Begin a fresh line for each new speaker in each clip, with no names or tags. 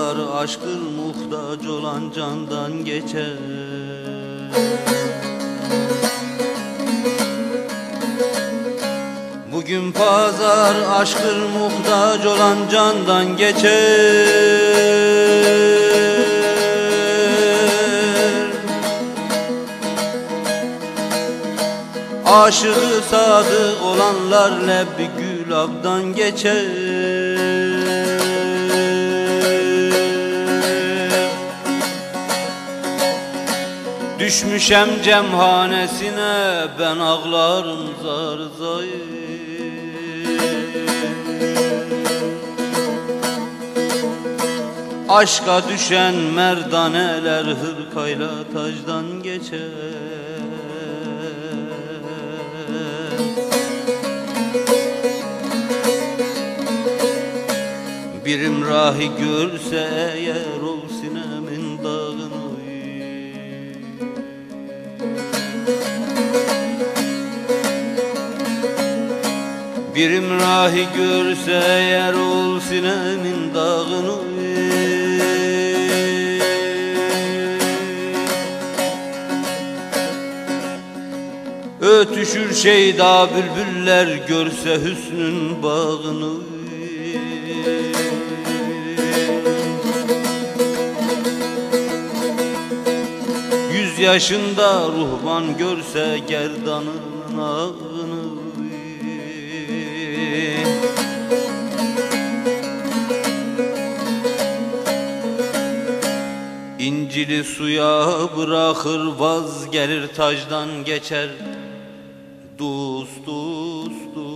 aşkın muhtaç olan candan geçer. Bugün pazar aşkın muhtaç olan candan geçer. Aşığı sadık olanlar lebbi gülabdan geçer Düşmüşem cemhanesine ben ağlarım zar zayıf. Aşka düşen merdaneler hırkayla tacdan geçer. Birim rahi görse eğer ol sinemin Birim rahi görse eğer ol sinemin dağını. Ötüşür şeyda bülbüller görse hüsnün bağını. Yüz yaşında ruhban görse gerdanın ağını İncili suya bırakır vaz gelir tacdan geçer. Dost dost dost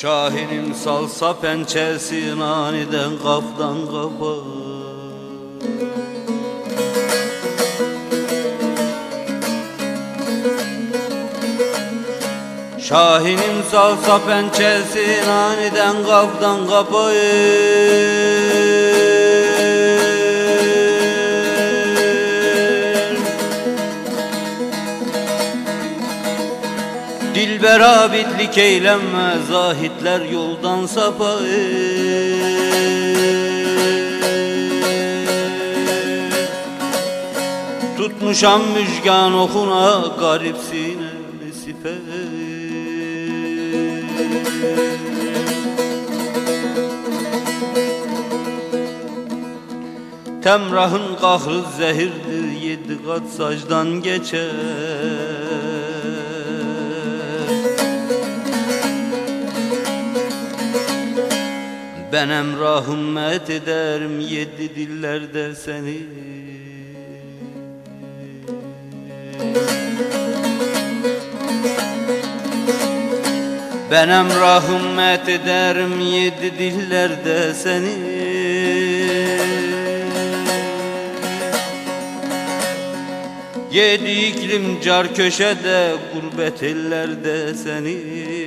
Şahinim salsa pençesi aniden kaftan kafa. Şahinim salsa pençesi aniden kaftan kapayır Dilber abidlik eylenme zahitler yoldan sapayır Tutmuşam müjgan okuna garip sinemi siper Temrahın kahrı zehirdir yedi kat sacdan geçer Ben emrahım met ederim yedi dillerde seni. Ben emrahım met ederim yedi dillerde seni. Yedi iklim car köşede gurbet ellerde seni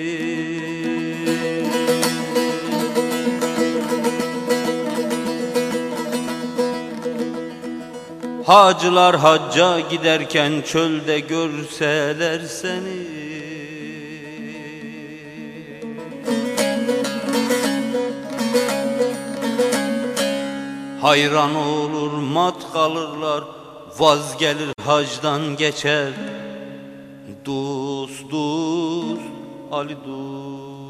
Hacılar hacca giderken çölde görseler seni. Hayran olur mat kalırlar Vaz hacdan geçer. Dost dost Ali dost